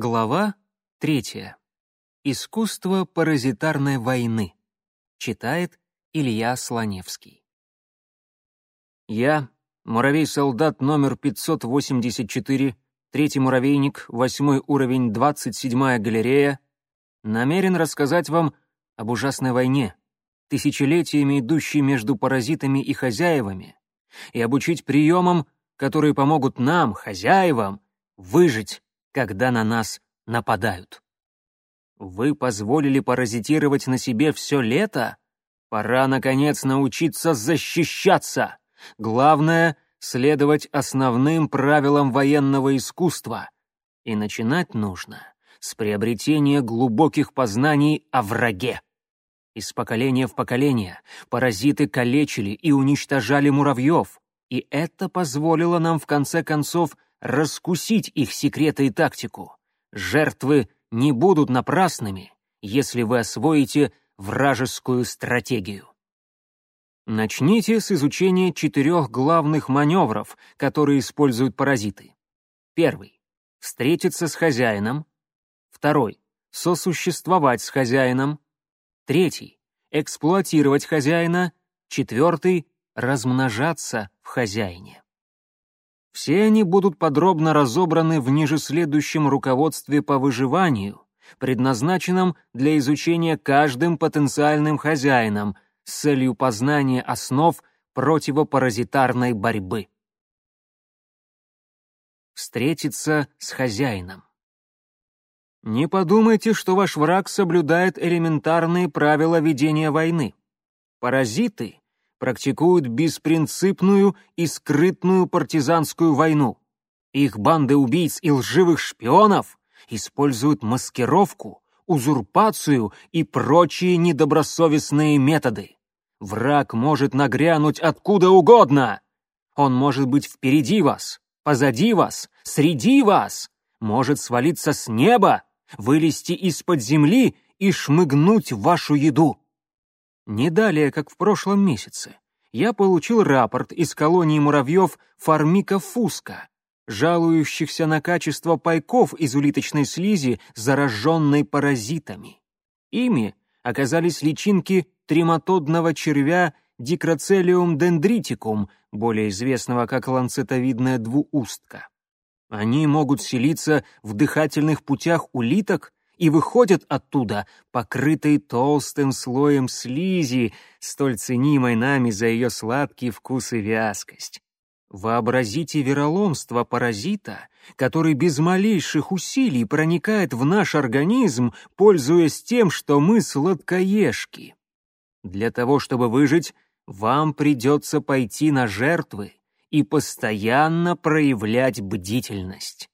Глава третья. Искусство паразитарной войны. Читает Илья Слоневский. Я, муравей-солдат номер 584, третий муравейник, восьмой уровень, 27-я галерея, намерен рассказать вам об ужасной войне, тысячелетиями идущей между паразитами и хозяевами, и обучить приемам, которые помогут нам, хозяевам, выжить когда на нас нападают. Вы позволили паразитировать на себе все лето? Пора, наконец, научиться защищаться. Главное — следовать основным правилам военного искусства. И начинать нужно с приобретения глубоких познаний о враге. Из поколения в поколение паразиты калечили и уничтожали муравьев, и это позволило нам в конце концов раскусить их секреты и тактику. Жертвы не будут напрасными, если вы освоите вражескую стратегию. Начните с изучения четырех главных маневров, которые используют паразиты. Первый — встретиться с хозяином. Второй — сосуществовать с хозяином. Третий — эксплуатировать хозяина. Четвертый — размножаться в хозяине. Все они будут подробно разобраны в ниже следующем руководстве по выживанию, предназначенном для изучения каждым потенциальным хозяином с целью познания основ противопаразитарной борьбы. Встретиться с хозяином. Не подумайте, что ваш враг соблюдает элементарные правила ведения войны. Паразиты практикуют беспринципную и скрытную партизанскую войну. Их банды убийц и лживых шпионов используют маскировку, узурпацию и прочие недобросовестные методы. Враг может нагрянуть откуда угодно. Он может быть впереди вас, позади вас, среди вас, может свалиться с неба, вылезти из-под земли и шмыгнуть вашу еду. Не далее, как в прошлом месяце, я получил рапорт из колонии муравьев Фармика Фуска, жалующихся на качество пайков из улиточной слизи, зараженной паразитами. Ими оказались личинки трематодного червя Dicrocelium dendriticum, более известного как ланцетовидная двуустка. Они могут селиться в дыхательных путях улиток и выходят оттуда, покрытые толстым слоем слизи, столь ценимой нами за ее сладкий вкус и вязкость. Вообразите вероломство паразита, который без малейших усилий проникает в наш организм, пользуясь тем, что мы сладкоежки. Для того, чтобы выжить, вам придется пойти на жертвы и постоянно проявлять бдительность.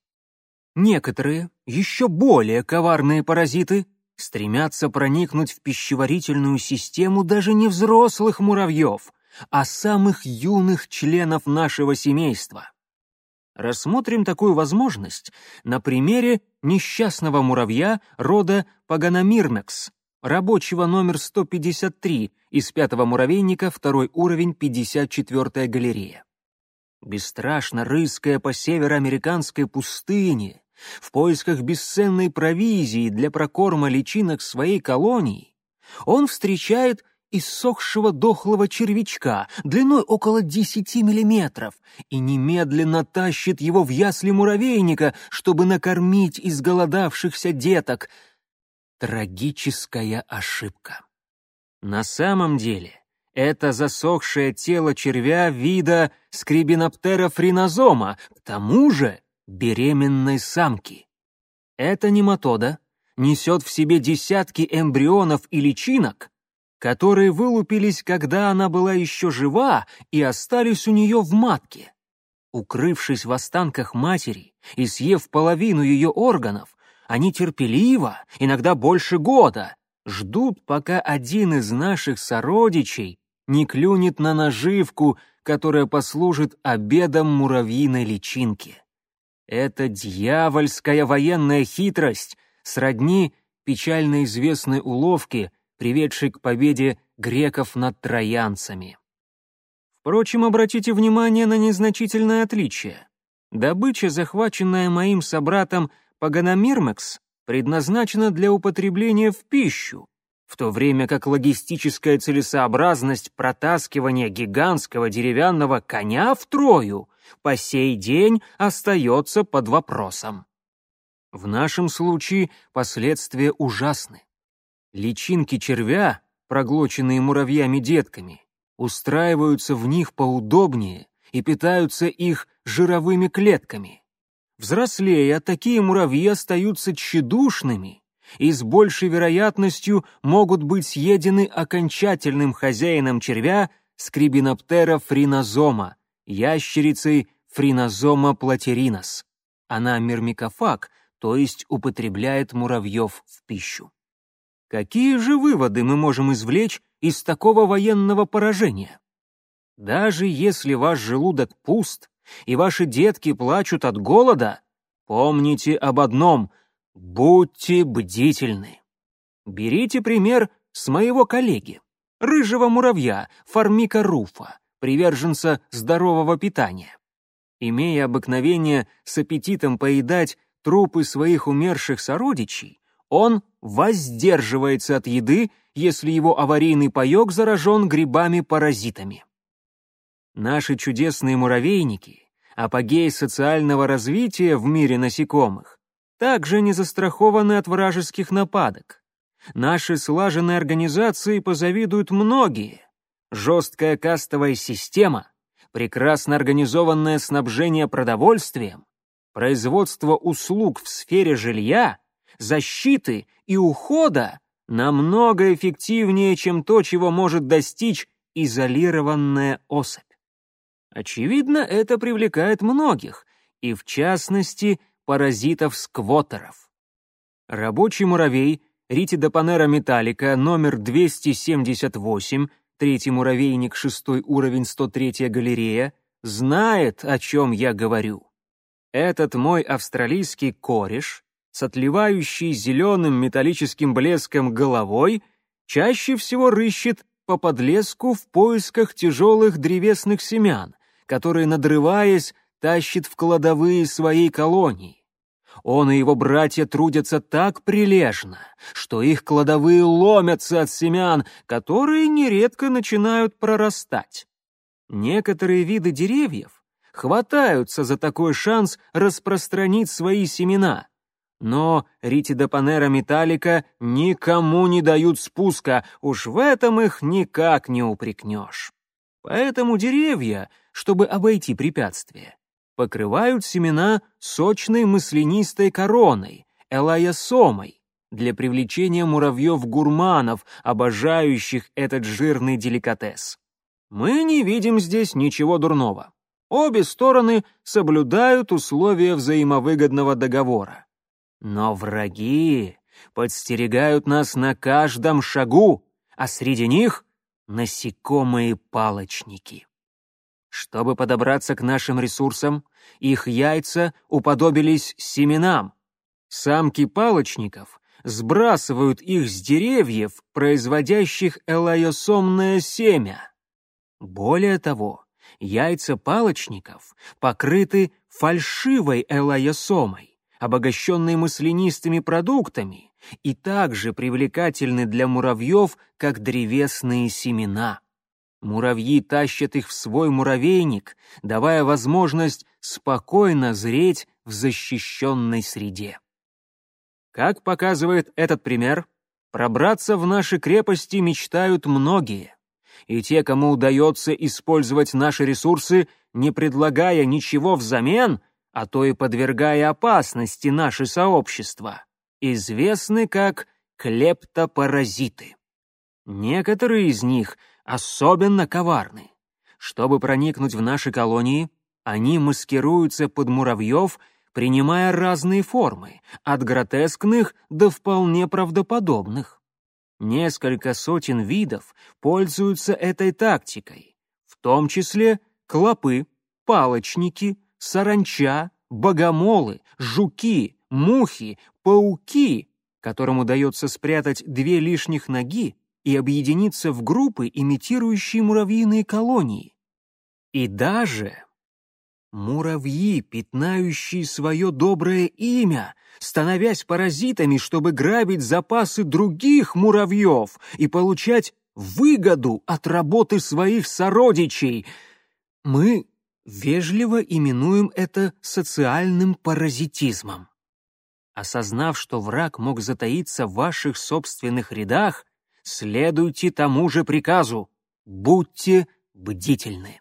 Некоторые, еще более коварные паразиты, стремятся проникнуть в пищеварительную систему даже не взрослых муравьев, а самых юных членов нашего семейства. Рассмотрим такую возможность на примере несчастного муравья рода Паганомирмекс, рабочего номер 153 из пятого муравейника, второй уровень, 54-я галерея. Бесстрашно рыская по североамериканской пустыне, в поисках бесценной провизии для прокорма личинок своей колонии, он встречает иссохшего дохлого червячка длиной около десяти миллиметров и немедленно тащит его в ясли муравейника, чтобы накормить изголодавшихся деток. Трагическая ошибка. На самом деле это засохшее тело червя вида скрибиноптера фринозома, к тому же беременной самки. Эта нематода несет в себе десятки эмбрионов и личинок, которые вылупились, когда она была еще жива и остались у нее в матке. Укрывшись в останках матери и съев половину ее органов, они терпеливо, иногда больше года, ждут, пока один из наших сородичей не клюнет на наживку, которая послужит обедом муравьиной личинки. Это дьявольская военная хитрость, сродни печально известной уловке, приведшей к победе греков над троянцами. Впрочем, обратите внимание на незначительное отличие. Добыча, захваченная моим собратом Паганомирмекс предназначена для употребления в пищу, в то время как логистическая целесообразность протаскивания гигантского деревянного коня в Трою по сей день остается под вопросом. В нашем случае последствия ужасны. Личинки червя, проглоченные муравьями-детками, устраиваются в них поудобнее и питаются их жировыми клетками. Взрослея, такие муравьи остаются тщедушными и с большей вероятностью могут быть съедены окончательным хозяином червя скрибиноптера фринозома, ящерицей фринозома платеринос. Она мирмикофаг, то есть употребляет муравьев в пищу. Какие же выводы мы можем извлечь из такого военного поражения? Даже если ваш желудок пуст и ваши детки плачут от голода, помните об одном — Будьте бдительны. Берите пример с моего коллеги, рыжего муравья Формика руфа, приверженца здорового питания. Имея обыкновение с аппетитом поедать трупы своих умерших сородичей, он воздерживается от еды, если его аварийный паёк заражен грибами-паразитами. Наши чудесные муравейники, апогей социального развития в мире насекомых, также не застрахованы от вражеских нападок. Наши слаженные организации позавидуют многие. Жесткая кастовая система, прекрасно организованное снабжение продовольствием, производство услуг в сфере жилья, защиты и ухода намного эффективнее, чем то, чего может достичь изолированная особь. Очевидно, это привлекает многих, и в частности – паразитов-сквоттеров. Рабочий муравей Ритидопанера металлика номер 278, третий муравейник, шестой уровень, 103 галерея, знает, о чем я говорю. Этот мой австралийский кореш с отливающей зеленым металлическим блеском головой чаще всего рыщет по подлеску в поисках тяжелых древесных семян, которые, надрываясь, тащит в кладовые своей колонии. Он и его братья трудятся так прилежно, что их кладовые ломятся от семян, которые нередко начинают прорастать. Некоторые виды деревьев хватаются за такой шанс распространить свои семена, но ритидопанера металлика никому не дают спуска, уж в этом их никак не упрекнешь. Поэтому деревья, чтобы обойти препятствия, покрывают семена сочной маслянистой короной, элайосомой, для привлечения муравьев-гурманов, обожающих этот жирный деликатес. Мы не видим здесь ничего дурного. Обе стороны соблюдают условия взаимовыгодного договора. Но враги подстерегают нас на каждом шагу, а среди них — насекомые-палочники. Чтобы подобраться к нашим ресурсам, их яйца уподобились семенам. Самки палочников сбрасывают их с деревьев, производящих элайосомное семя. Более того, яйца палочников покрыты фальшивой элайосомой, обогащенной маслянистыми продуктами, и также привлекательны для муравьев, как древесные семена. Муравьи тащат их в свой муравейник, давая возможность спокойно зреть в защищенной среде. Как показывает этот пример, пробраться в наши крепости мечтают многие. И те, кому удается использовать наши ресурсы, не предлагая ничего взамен, а то и подвергая опасности наше сообщество, известны как клептопаразиты. Некоторые из них — особенно коварны. Чтобы проникнуть в наши колонии, они маскируются под муравьев, принимая разные формы, от гротескных до вполне правдоподобных. Несколько сотен видов пользуются этой тактикой, в том числе клопы, палочники, саранча, богомолы, жуки, мухи, пауки, которым удается спрятать две лишних ноги и объединиться в группы, имитирующие муравьиные колонии. И даже Муравьи, пятнающие свое доброе имя, становясь паразитами, чтобы грабить запасы других муравьев и получать выгоду от работы своих сородичей. Мы вежливо именуем это социальным паразитизмом. Осознав, что враг мог затаиться в ваших собственных рядах, следуйте тому же приказу — будьте бдительны.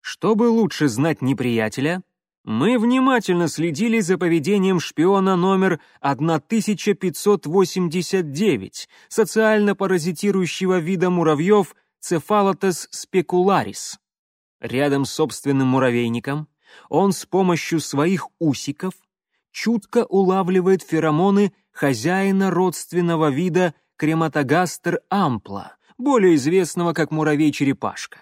Чтобы лучше знать неприятеля, мы внимательно следили за поведением шпиона номер 1589, социально паразитирующего вида муравьев Cephalotes specularis. Рядом с собственным муравейником он с помощью своих усиков чутко улавливает феромоны хозяина родственного вида крематогастер ампла, более известного как муравей-черепашка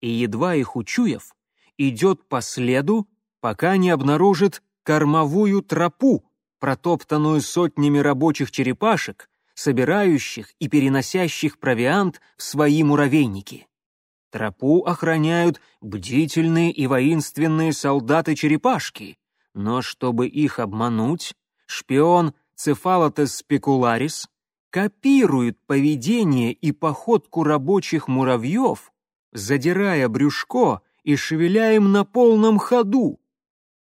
и, едва их учуяв, идет по следу, пока не обнаружит кормовую тропу, протоптанную сотнями рабочих черепашек, собирающих и переносящих провиант в свои муравейники. Тропу охраняют бдительные и воинственные солдаты-черепашки, но чтобы их обмануть, шпион Цефалотес спекуларис копирует поведение и походку рабочих муравьев задирая брюшко и шевеля им на полном ходу.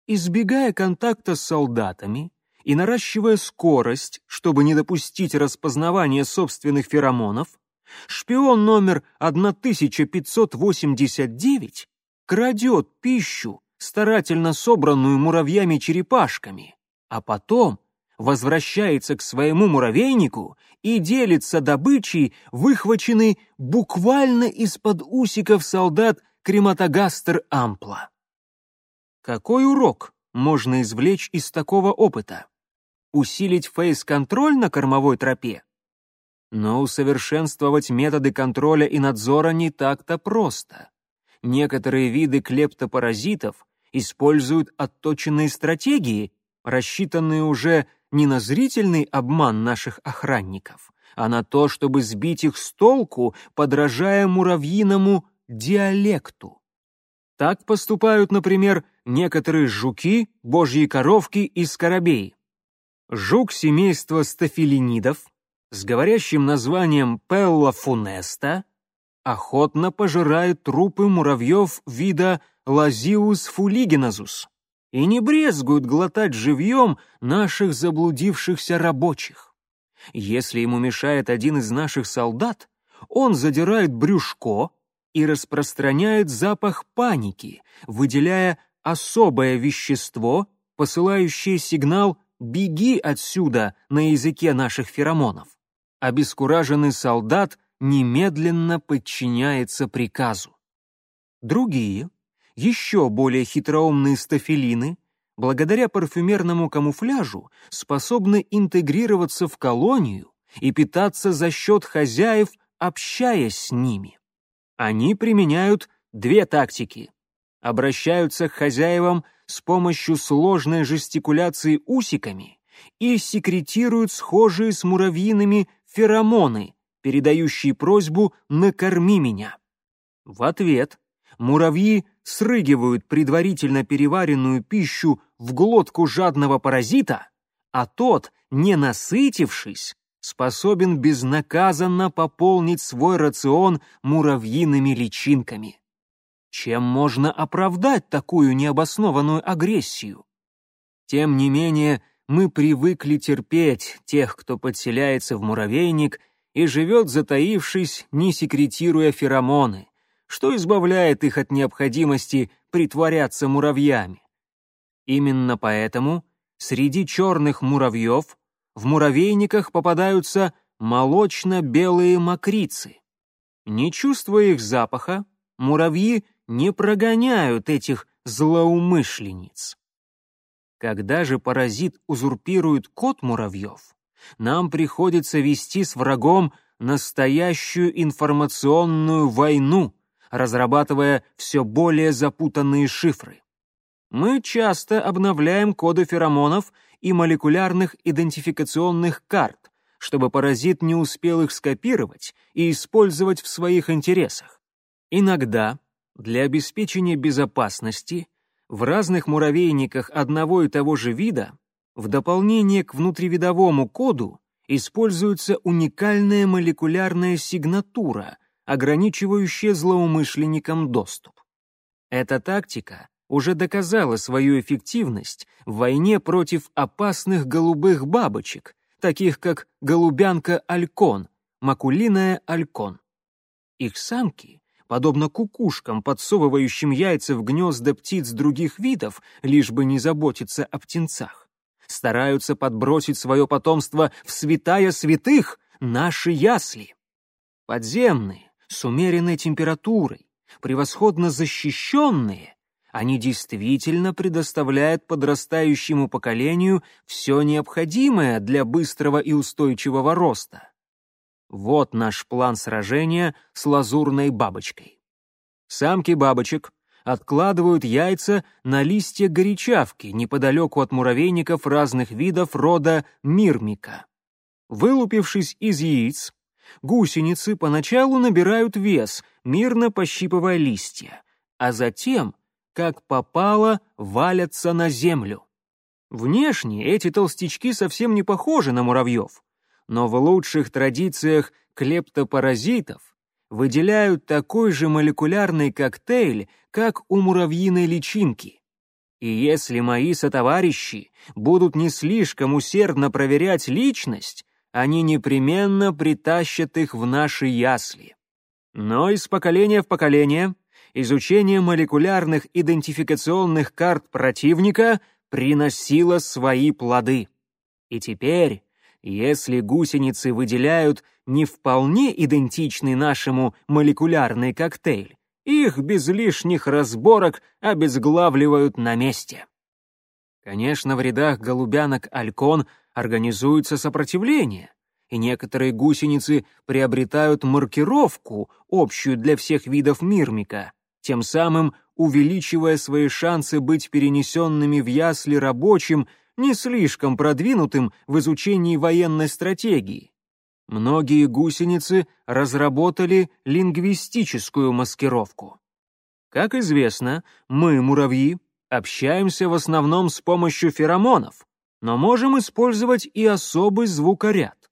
Избегая контакта с солдатами и наращивая скорость, чтобы не допустить распознавания собственных феромонов, шпион номер 1589 крадет пищу, старательно собранную муравьями-черепашками, а потом возвращается к своему муравейнику и делится добычей, выхваченной буквально из-под усиков солдат Крематогастер Ампла. Какой урок можно извлечь из такого опыта? Усилить фейс-контроль на кормовой тропе? Но усовершенствовать методы контроля и надзора не так-то просто. Некоторые виды клептопаразитов используют отточенные стратегии, рассчитанные уже не на зрительный обман наших охранников, а на то, чтобы сбить их с толку, подражая муравьиному диалекту. Так поступают, например, некоторые жуки, божьи коровки и скоробеи. Жук семейства стафилинидов с говорящим названием Пелла фунеста охотно пожирает трупы муравьев вида Лазиус фулигеназус и не брезгуют глотать живьем наших заблудившихся рабочих. Если ему мешает один из наших солдат, он задирает брюшко и распространяет запах паники, выделяя особое вещество, посылающее сигнал «беги отсюда» на языке наших феромонов. Обескураженный солдат немедленно подчиняется приказу. Другие, еще более хитроумные стафилины, благодаря парфюмерному камуфляжу, способны интегрироваться в колонию и питаться за счет хозяев, общаясь с ними. Они применяют две тактики. Обращаются к хозяевам с помощью сложной жестикуляции усиками и секретируют схожие с муравьиными феромоны, передающие просьбу «накорми меня». В ответ муравьи срыгивают предварительно переваренную пищу в глотку жадного паразита, а тот, не насытившись, способен безнаказанно пополнить свой рацион муравьиными личинками. Чем можно оправдать такую необоснованную агрессию? Тем не менее, мы привыкли терпеть тех, кто подселяется в муравейник и живет затаившись, не секретируя феромоны что избавляет их от необходимости притворяться муравьями. Именно поэтому среди черных муравьев в муравейниках попадаются молочно-белые мокрицы. Не чувствуя их запаха, муравьи не прогоняют этих злоумышленниц. Когда же паразит узурпирует кот муравьев, нам приходится вести с врагом настоящую информационную войну, разрабатывая все более запутанные шифры. Мы часто обновляем коды феромонов и молекулярных идентификационных карт, чтобы паразит не успел их скопировать и использовать в своих интересах. Иногда для обеспечения безопасности В разных муравейниках одного и того же вида в дополнение к внутривидовому коду используется уникальная молекулярная сигнатура, ограничивающая злоумышленникам доступ. Эта тактика уже доказала свою эффективность в войне против опасных голубых бабочек, таких как голубянка алькон, макулиная алькон. Их самки, подобно кукушкам, подсовывающим яйца в гнезда птиц других видов, лишь бы не заботиться о птенцах, стараются подбросить свое потомство в святая святых, наши ясли. Подземные, с умеренной температурой, превосходно защищенные, они действительно предоставляют подрастающему поколению все необходимое для быстрого и устойчивого роста. Вот наш план сражения с лазурной бабочкой. Самки бабочек откладывают яйца на листья горячавки неподалеку от муравейников разных видов рода мирмика. Вылупившись из яиц, гусеницы поначалу набирают вес, мирно пощипывая листья, а затем, как попало, валятся на землю. Внешне эти толстячки совсем не похожи на муравьев, но в лучших традициях клептопаразитов выделяют такой же молекулярный коктейль, как у муравьиной личинки. И если мои сотоварищи будут не слишком усердно проверять личность, они непременно притащат их в наши ясли. Но из поколения в поколение изучение молекулярных идентификационных карт противника приносило свои плоды. И теперь, если гусеницы выделяют не вполне идентичный нашему молекулярный коктейль, их без лишних разборок обезглавливают на месте. Конечно, в рядах голубянок Алькон организуется сопротивление, и некоторые гусеницы приобретают маркировку, общую для всех видов мирмика, тем самым увеличивая свои шансы быть перенесенными в ясли рабочим, не слишком продвинутым в изучении военной стратегии. Многие гусеницы разработали лингвистическую маскировку. Как известно, мы, муравьи, общаемся в основном с помощью феромонов, но можем использовать и особый звукоряд.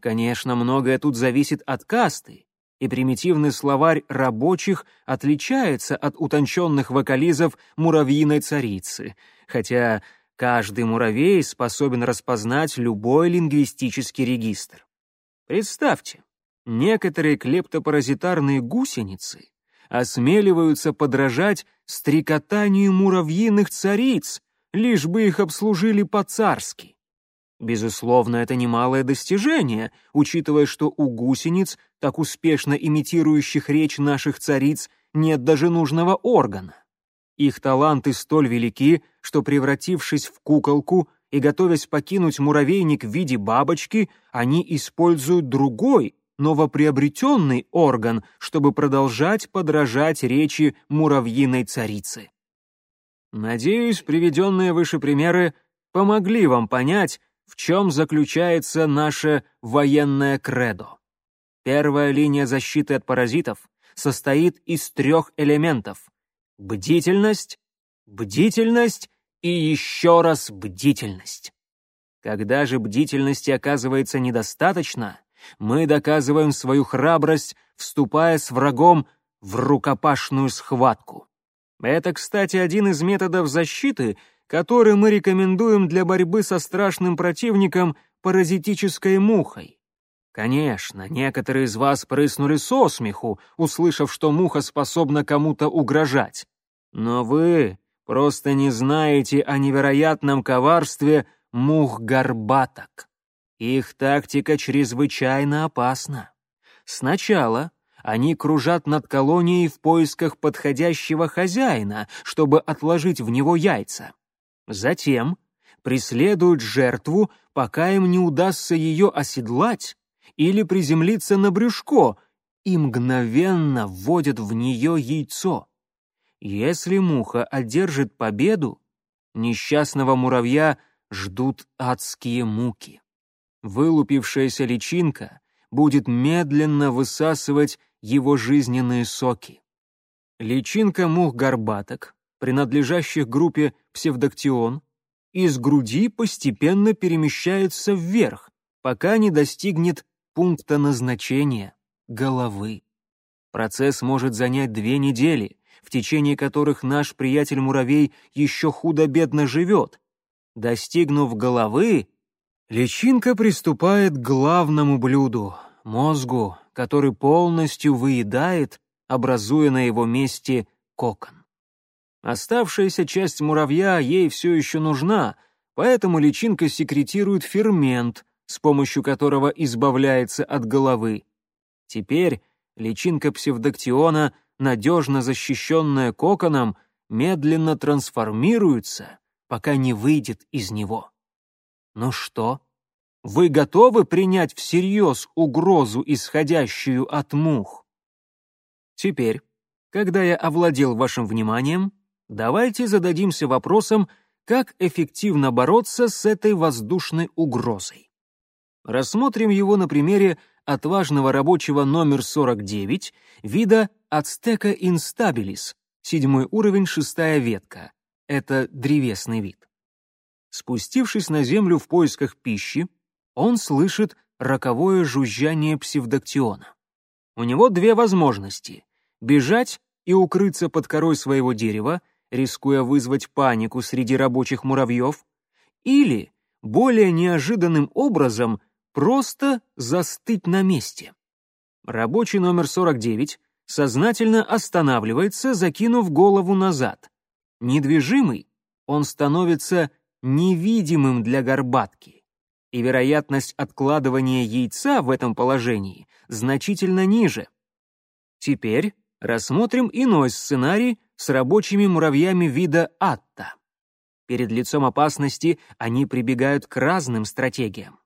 Конечно, многое тут зависит от касты, и примитивный словарь рабочих отличается от утонченных вокализов муравьиной царицы, хотя каждый муравей способен распознать любой лингвистический регистр. Представьте, некоторые клептопаразитарные гусеницы осмеливаются подражать стрекотанию муравьиных цариц, лишь бы их обслужили по-царски. Безусловно, это немалое достижение, учитывая, что у гусениц, так успешно имитирующих речь наших цариц, нет даже нужного органа. Их таланты столь велики, что, превратившись в куколку и готовясь покинуть муравейник в виде бабочки, они используют другой, новоприобретенный орган, чтобы продолжать подражать речи муравьиной царицы. Надеюсь, приведенные выше примеры помогли вам понять, в чем заключается наше военное кредо. Первая линия защиты от паразитов состоит из трех элементов — бдительность, бдительность и еще раз бдительность. Когда же бдительности оказывается недостаточно, мы доказываем свою храбрость, вступая с врагом в рукопашную схватку. Это, кстати, один из методов защиты, который мы рекомендуем для борьбы со страшным противником паразитической мухой. Конечно, некоторые из вас прыснули со смеху, услышав, что муха способна кому-то угрожать. Но вы просто не знаете о невероятном коварстве мух-горбаток. Их тактика чрезвычайно опасна. Сначала они кружат над колонией в поисках подходящего хозяина, чтобы отложить в него яйца. Затем преследуют жертву, пока им не удастся ее оседлать или приземлиться на брюшко, и мгновенно вводят в нее яйцо. Если муха одержит победу, несчастного муравья ждут адские муки. Вылупившаяся личинка будет медленно высасывать его жизненные соки. Личинка мух-горбаток принадлежащих группе псевдоктион, из груди постепенно перемещается вверх, пока не достигнет пункта назначения — головы. Процесс может занять две недели, в течение которых наш приятель-муравей еще худо-бедно живет. Достигнув головы, личинка приступает к главному блюду — мозгу, который полностью выедает, образуя на его месте кокон. Оставшаяся часть муравья ей все еще нужна, поэтому личинка секретирует фермент, с помощью которого избавляется от головы. Теперь личинка псевдоктиона, надежно защищенная коконом, медленно трансформируется, пока не выйдет из него. Ну что, вы готовы принять всерьез угрозу, исходящую от мух? Теперь, когда я овладел вашим вниманием, давайте зададимся вопросом, как эффективно бороться с этой воздушной угрозой. Рассмотрим его на примере отважного рабочего номер 49 вида Ацтека instabilis, седьмой уровень, шестая ветка. Это древесный вид. Спустившись на землю в поисках пищи, он слышит роковое жужжание псевдоктиона. У него две возможности — бежать и укрыться под корой своего дерева, рискуя вызвать панику среди рабочих муравьев, или, более неожиданным образом, просто застыть на месте. Рабочий номер 49 сознательно останавливается, закинув голову назад. Недвижимый, он становится невидимым для горбатки, и вероятность откладывания яйца в этом положении значительно ниже. Теперь рассмотрим иной сценарий с рабочими муравьями вида Атта. Перед лицом опасности они прибегают к разным стратегиям.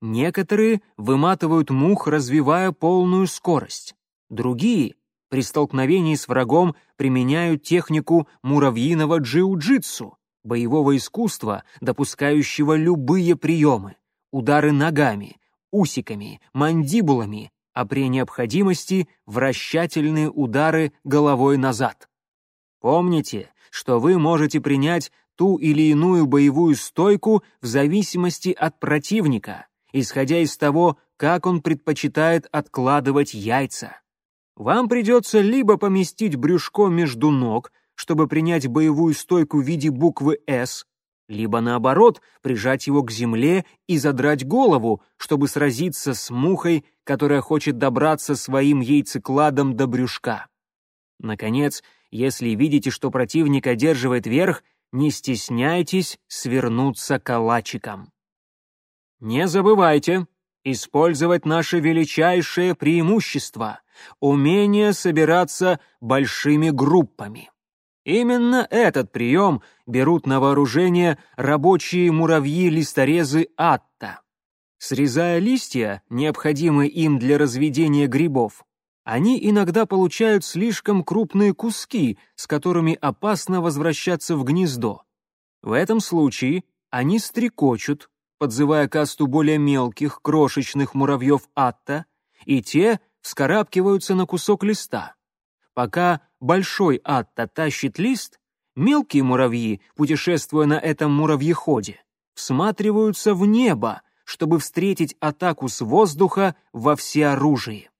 Некоторые выматывают мух, развивая полную скорость. Другие при столкновении с врагом применяют технику муравьиного джиу-джитсу, боевого искусства, допускающего любые приемы, удары ногами, усиками, мандибулами, а при необходимости вращательные удары головой назад. Помните, что вы можете принять ту или иную боевую стойку в зависимости от противника, исходя из того, как он предпочитает откладывать яйца. Вам придется либо поместить брюшко между ног, чтобы принять боевую стойку в виде буквы «С», либо наоборот, прижать его к земле и задрать голову, чтобы сразиться с мухой, которая хочет добраться своим яйцекладом до брюшка. Наконец, если видите, что противник одерживает верх, не стесняйтесь свернуться калачиком. Не забывайте использовать наше величайшее преимущество — умение собираться большими группами. Именно этот прием берут на вооружение рабочие муравьи-листорезы Атта. Срезая листья, необходимые им для разведения грибов, они иногда получают слишком крупные куски, с которыми опасно возвращаться в гнездо. В этом случае они стрекочут, подзывая касту более мелких, крошечных муравьев Атта, и те вскарабкиваются на кусок листа. Пока большой Атта тащит лист, мелкие муравьи, путешествуя на этом муравьеходе, всматриваются в небо, чтобы встретить атаку с воздуха во всеоружии.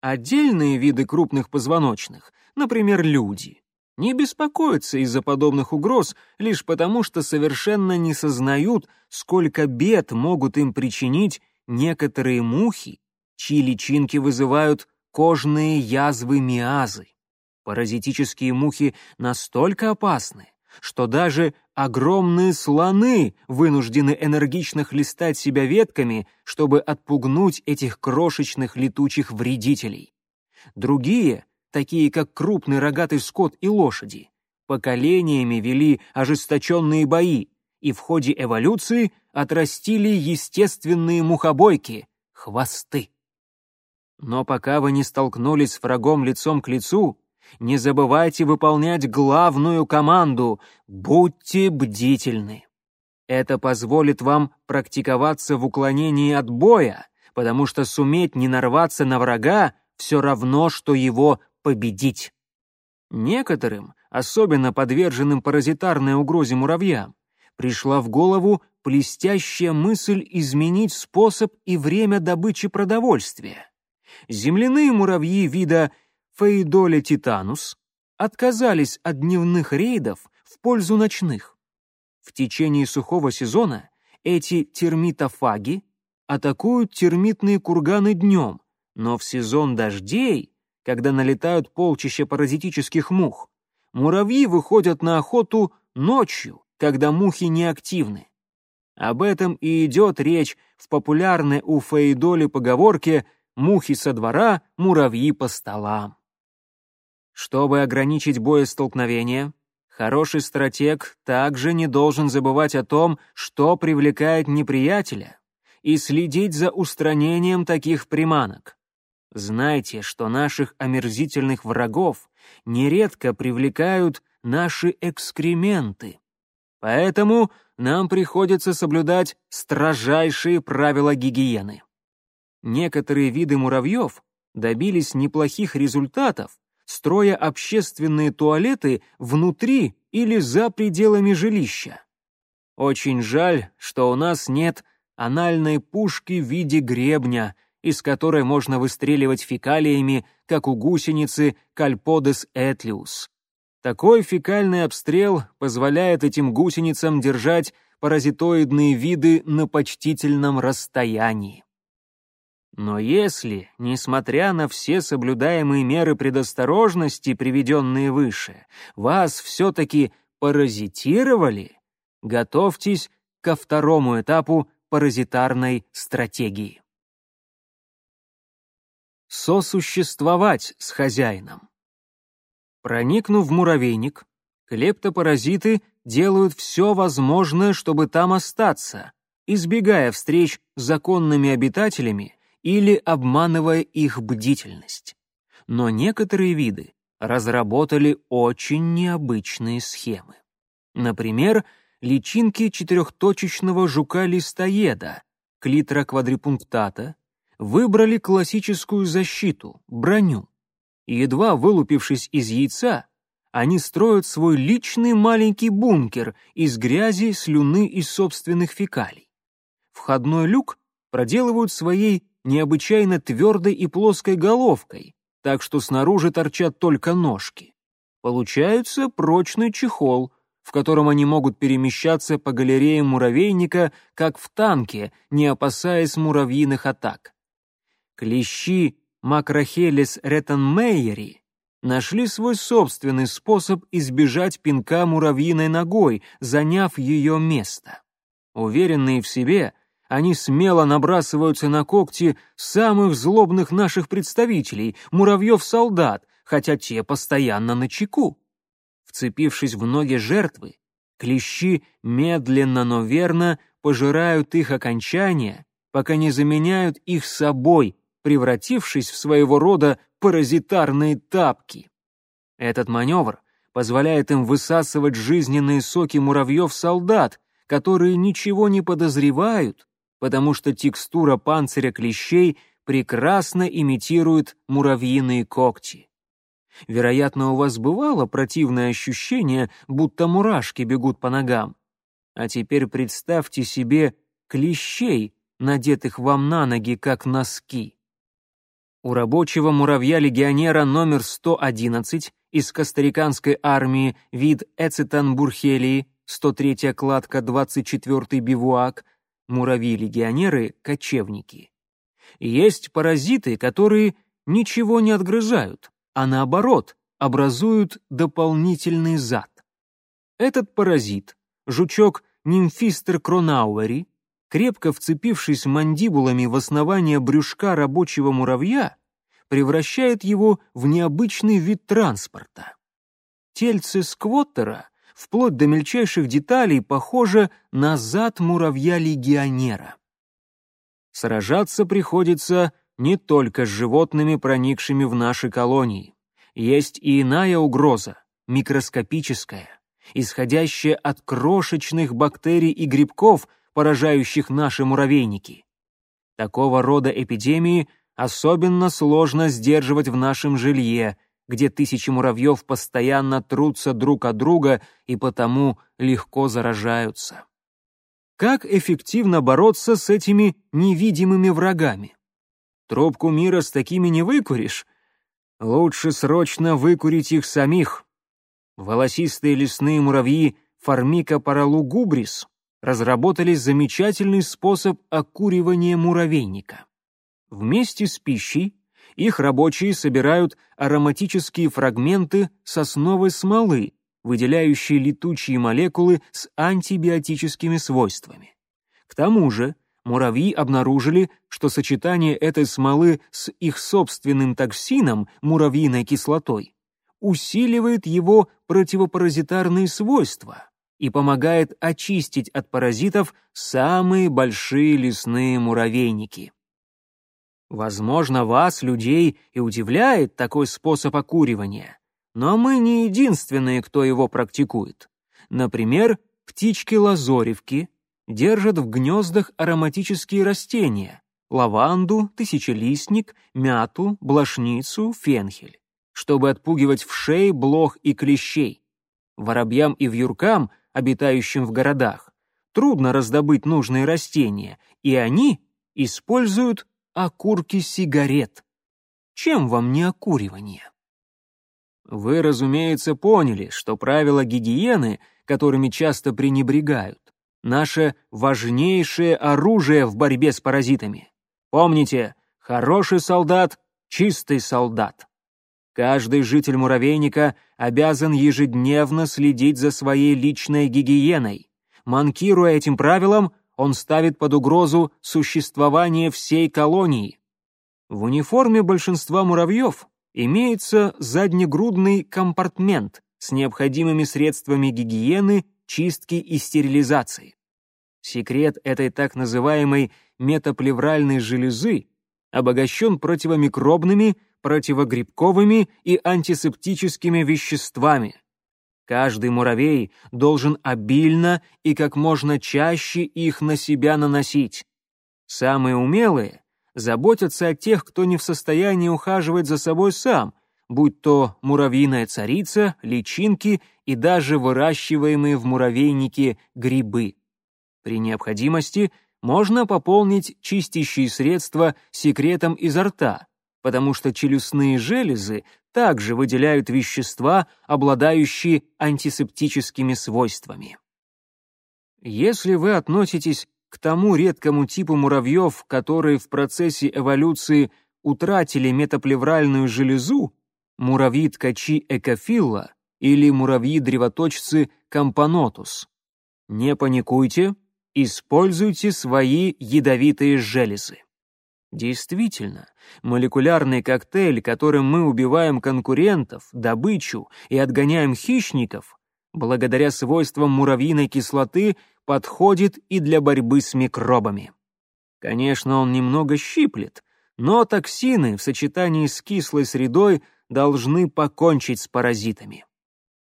Отдельные виды крупных позвоночных, например, люди, не беспокоятся из-за подобных угроз лишь потому, что совершенно не сознают, сколько бед могут им причинить некоторые мухи, чьи личинки вызывают кожные язвы-миазы. Паразитические мухи настолько опасны, что даже огромные слоны вынуждены энергично хлестать себя ветками, чтобы отпугнуть этих крошечных летучих вредителей. Другие, такие как крупный рогатый скот и лошади, поколениями вели ожесточенные бои и в ходе эволюции отрастили естественные мухобойки — хвосты. Но пока вы не столкнулись с врагом лицом к лицу, не забывайте выполнять главную команду — будьте бдительны. Это позволит вам практиковаться в уклонении от боя, потому что суметь не нарваться на врага все равно, что его победить. Некоторым особенно подверженным паразитарной угрозе муравьям, пришла в голову блестящая мысль изменить способ и время добычи продовольствия. Земляные муравьи вида Фаидоля титанус отказались от дневных рейдов в пользу ночных. В течение сухого сезона эти термитофаги атакуют термитные курганы днем, но в сезон дождей, когда налетают полчища паразитических мух, муравьи выходят на охоту ночью, когда мухи неактивны. Об этом и идет речь в популярной у Фейдоли поговорке «мухи со двора, муравьи по столам». Чтобы ограничить боестолкновение, хороший стратег также не должен забывать о том, что привлекает неприятеля, и следить за устранением таких приманок. Знайте, что наших омерзительных врагов нередко привлекают наши экскременты. Поэтому нам приходится соблюдать строжайшие правила гигиены. Некоторые виды муравьев добились неплохих результатов, строя общественные туалеты внутри или за пределами жилища. Очень жаль, что у нас нет анальной пушки в виде гребня, из которой можно выстреливать фекалиями, как у гусеницы Кальподес этлиус. Такой фекальный обстрел позволяет этим гусеницам держать паразитоидные виды на почтительном расстоянии. Но если, несмотря на все соблюдаемые меры предосторожности, приведенные выше, вас все-таки паразитировали, готовьтесь ко второму этапу паразитарной стратегии. Сосуществовать с хозяином. Проникнув в муравейник, клептопаразиты делают все возможное, чтобы там остаться, избегая встреч с законными обитателями или обманывая их бдительность. Но некоторые виды разработали очень необычные схемы. Например, личинки четырехточечного жука-листоеда, клитра квадрипунктата, выбрали классическую защиту, броню едва вылупившись из яйца, они строят свой личный маленький бункер из грязи, слюны и собственных фекалий. Входной люк проделывают своей необычайно твердой и плоской головкой, так что снаружи торчат только ножки. Получается прочный чехол, в котором они могут перемещаться по галереям муравейника, как в танке, не опасаясь муравьиных атак. Клещи Макрохелис ретенмейери нашли свой собственный способ избежать пинка муравьиной ногой, заняв ее место. Уверенные в себе, они смело набрасываются на когти самых злобных наших представителей, муравьев-солдат, хотя те постоянно на чеку. Вцепившись в ноги жертвы, клещи медленно, но верно пожирают их окончания, пока не заменяют их собой, превратившись в своего рода паразитарные тапки. Этот маневр позволяет им высасывать жизненные соки муравьев-солдат, которые ничего не подозревают, потому что текстура панциря клещей прекрасно имитирует муравьиные когти. Вероятно, у вас бывало противное ощущение, будто мурашки бегут по ногам. А теперь представьте себе клещей, надетых вам на ноги, как носки. У рабочего муравья-легионера номер 111 из костариканской армии вид Эцетан-Бурхелии, 103-я кладка, 24-й бивуак, муравьи-легионеры — кочевники. Есть паразиты, которые ничего не отгрызают, а наоборот, образуют дополнительный зад. Этот паразит, жучок нимфистер кронауэри, крепко вцепившись мандибулами в основание брюшка рабочего муравья, превращает его в необычный вид транспорта. Тельце сквоттера, вплоть до мельчайших деталей, похоже на зад муравья-легионера. Сражаться приходится не только с животными, проникшими в наши колонии. Есть и иная угроза, микроскопическая, исходящая от крошечных бактерий и грибков – поражающих наши муравейники. Такого рода эпидемии особенно сложно сдерживать в нашем жилье, где тысячи муравьев постоянно трутся друг от друга и потому легко заражаются. Как эффективно бороться с этими невидимыми врагами? Трубку мира с такими не выкуришь. Лучше срочно выкурить их самих. Волосистые лесные муравьи Формика паралугубрис разработали замечательный способ окуривания муравейника. Вместе с пищей их рабочие собирают ароматические фрагменты сосновой смолы, выделяющие летучие молекулы с антибиотическими свойствами. К тому же муравьи обнаружили, что сочетание этой смолы с их собственным токсином, муравьиной кислотой, усиливает его противопаразитарные свойства и помогает очистить от паразитов самые большие лесные муравейники. Возможно, вас, людей, и удивляет такой способ окуривания, но мы не единственные, кто его практикует. Например, птички-лазоревки держат в гнездах ароматические растения — лаванду, тысячелистник, мяту, блошницу, фенхель, чтобы отпугивать вшей, блох и клещей. Воробьям и вьюркам, обитающим в городах, трудно раздобыть нужные растения, и они используют окурки сигарет. Чем вам не окуривание? Вы, разумеется, поняли, что правила гигиены, которыми часто пренебрегают, наше важнейшее оружие в борьбе с паразитами. Помните, хороший солдат — чистый солдат. Каждый житель муравейника обязан ежедневно следить за своей личной гигиеной. Манкируя этим правилам, он ставит под угрозу существование всей колонии. В униформе большинства муравьев имеется заднегрудный компартмент с необходимыми средствами гигиены, чистки и стерилизации. Секрет этой так называемой метаплевральной железы обогащен противомикробными, противогрибковыми и антисептическими веществами, Каждый муравей должен обильно и как можно чаще их на себя наносить. Самые умелые заботятся о тех, кто не в состоянии ухаживать за собой сам, будь то муравьиная царица, личинки и даже выращиваемые в муравейнике грибы. При необходимости можно пополнить чистящие средства секретом изо рта, потому что челюстные железы также выделяют вещества, обладающие антисептическими свойствами. Если вы относитесь к тому редкому типу муравьев, которые в процессе эволюции утратили метаплевральную железу, муравьи-ткачи экофилла или муравьи-древоточцы компонотус, не паникуйте, используйте свои ядовитые железы. Действительно, молекулярный коктейль, которым мы убиваем конкурентов, добычу и отгоняем хищников, благодаря свойствам муравьиной кислоты, подходит и для борьбы с микробами. Конечно, он немного щиплет, но токсины в сочетании с кислой средой должны покончить с паразитами.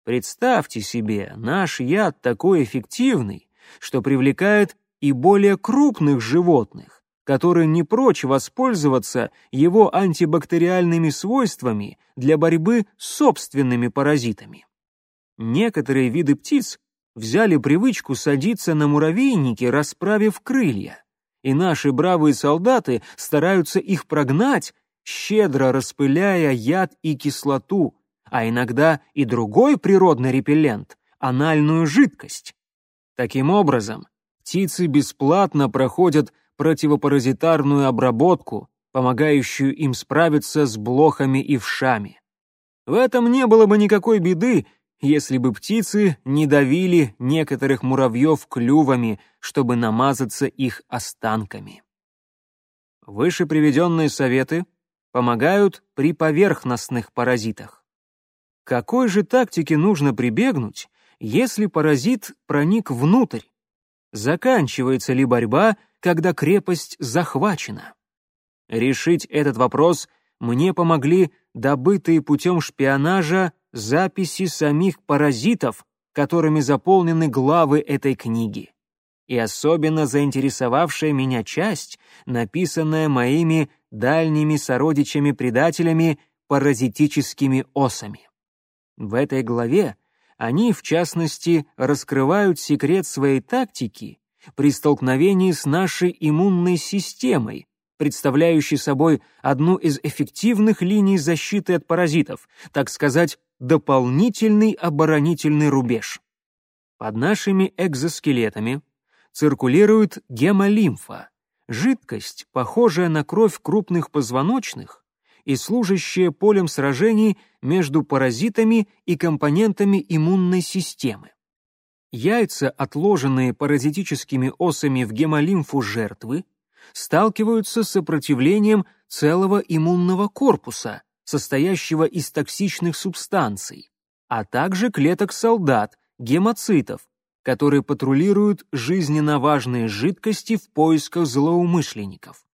Представьте себе, наш яд такой эффективный, что привлекает и более крупных животных, которые не прочь воспользоваться его антибактериальными свойствами для борьбы с собственными паразитами. Некоторые виды птиц взяли привычку садиться на муравейники, расправив крылья, и наши бравые солдаты стараются их прогнать, щедро распыляя яд и кислоту, а иногда и другой природный репеллент — анальную жидкость. Таким образом, птицы бесплатно проходят противопаразитарную обработку, помогающую им справиться с блохами и вшами. В этом не было бы никакой беды, если бы птицы не давили некоторых муравьев клювами, чтобы намазаться их останками. Выше приведенные советы помогают при поверхностных паразитах. Какой же тактике нужно прибегнуть, если паразит проник внутрь? Заканчивается ли борьба когда крепость захвачена. Решить этот вопрос мне помогли добытые путем шпионажа записи самих паразитов, которыми заполнены главы этой книги. И особенно заинтересовавшая меня часть, написанная моими дальними сородичами-предателями паразитическими осами. В этой главе они, в частности, раскрывают секрет своей тактики при столкновении с нашей иммунной системой, представляющей собой одну из эффективных линий защиты от паразитов, так сказать, дополнительный оборонительный рубеж. Под нашими экзоскелетами циркулирует гемолимфа, жидкость, похожая на кровь крупных позвоночных и служащая полем сражений между паразитами и компонентами иммунной системы. Яйца, отложенные паразитическими осами в гемолимфу жертвы, сталкиваются с сопротивлением целого иммунного корпуса, состоящего из токсичных субстанций, а также клеток солдат, гемоцитов, которые патрулируют жизненно важные жидкости в поисках злоумышленников.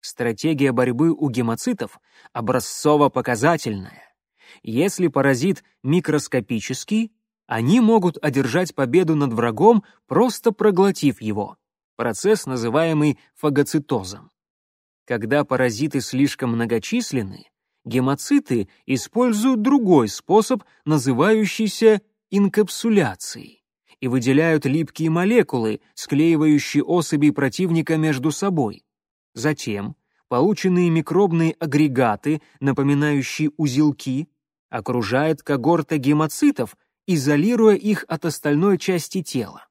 Стратегия борьбы у гемоцитов образцово-показательная. Если паразит микроскопический, они могут одержать победу над врагом, просто проглотив его. Процесс, называемый фагоцитозом. Когда паразиты слишком многочисленны, гемоциты используют другой способ, называющийся инкапсуляцией, и выделяют липкие молекулы, склеивающие особи противника между собой. Затем полученные микробные агрегаты, напоминающие узелки, окружает когорта гемоцитов, изолируя их от остальной части тела.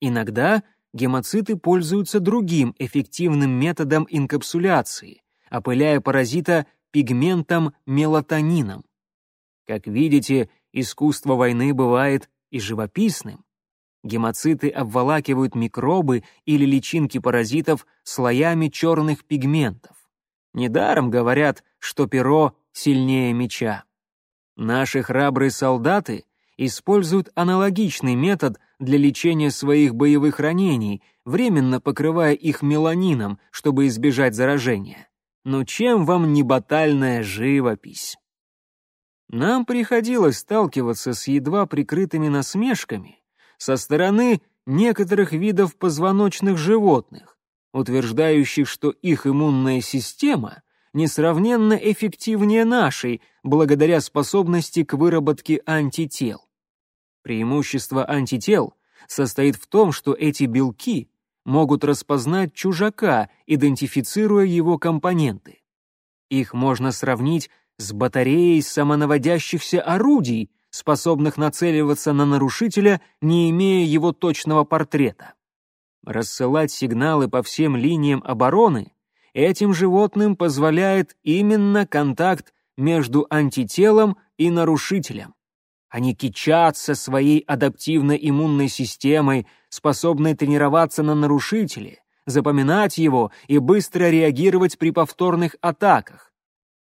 Иногда гемоциты пользуются другим эффективным методом инкапсуляции, опыляя паразита пигментом мелатонином. Как видите, искусство войны бывает и живописным. Гемоциты обволакивают микробы или личинки паразитов слоями черных пигментов. Недаром говорят, что перо сильнее меча. Наши храбрые солдаты используют аналогичный метод для лечения своих боевых ранений, временно покрывая их меланином, чтобы избежать заражения. Но чем вам не батальная живопись? Нам приходилось сталкиваться с едва прикрытыми насмешками со стороны некоторых видов позвоночных животных, утверждающих, что их иммунная система несравненно эффективнее нашей благодаря способности к выработке антител. Преимущество антител состоит в том, что эти белки могут распознать чужака, идентифицируя его компоненты. Их можно сравнить с батареей самонаводящихся орудий, способных нацеливаться на нарушителя, не имея его точного портрета. Рассылать сигналы по всем линиям обороны этим животным позволяет именно контакт между антителом и нарушителем. Они кичатся своей адаптивно-иммунной системой, способной тренироваться на нарушителе, запоминать его и быстро реагировать при повторных атаках.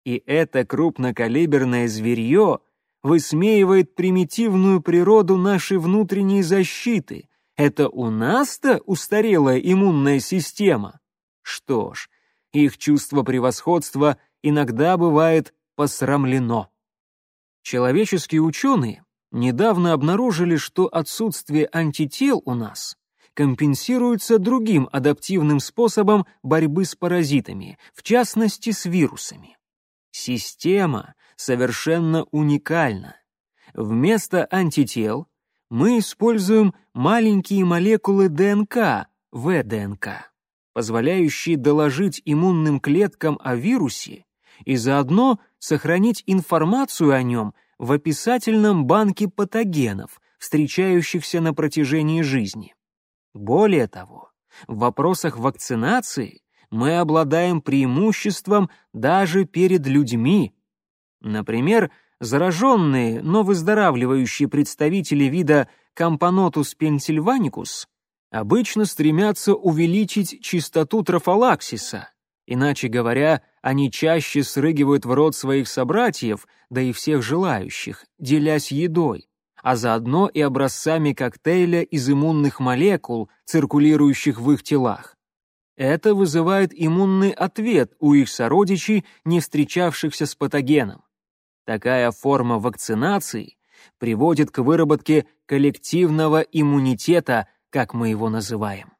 И это крупнокалиберное зверье высмеивает примитивную природу нашей внутренней защиты. Это у нас-то устарелая иммунная система? Что ж, их чувство превосходства иногда бывает посрамлено. Человеческие ученые недавно обнаружили, что отсутствие антител у нас компенсируется другим адаптивным способом борьбы с паразитами, в частности с вирусами. Система совершенно уникальна. Вместо антител мы используем маленькие молекулы ДНК, ВДНК, позволяющие доложить иммунным клеткам о вирусе и заодно сохранить информацию о нем в описательном банке патогенов, встречающихся на протяжении жизни. Более того, в вопросах вакцинации мы обладаем преимуществом даже перед людьми. Например, зараженные, но выздоравливающие представители вида Camponotus pensylvanicus обычно стремятся увеличить частоту трофалаксиса, иначе говоря, они чаще срыгивают в рот своих собратьев, да и всех желающих, делясь едой, а заодно и образцами коктейля из иммунных молекул, циркулирующих в их телах. Это вызывает иммунный ответ у их сородичей, не встречавшихся с патогеном. Такая форма вакцинации приводит к выработке коллективного иммунитета, как мы его называем.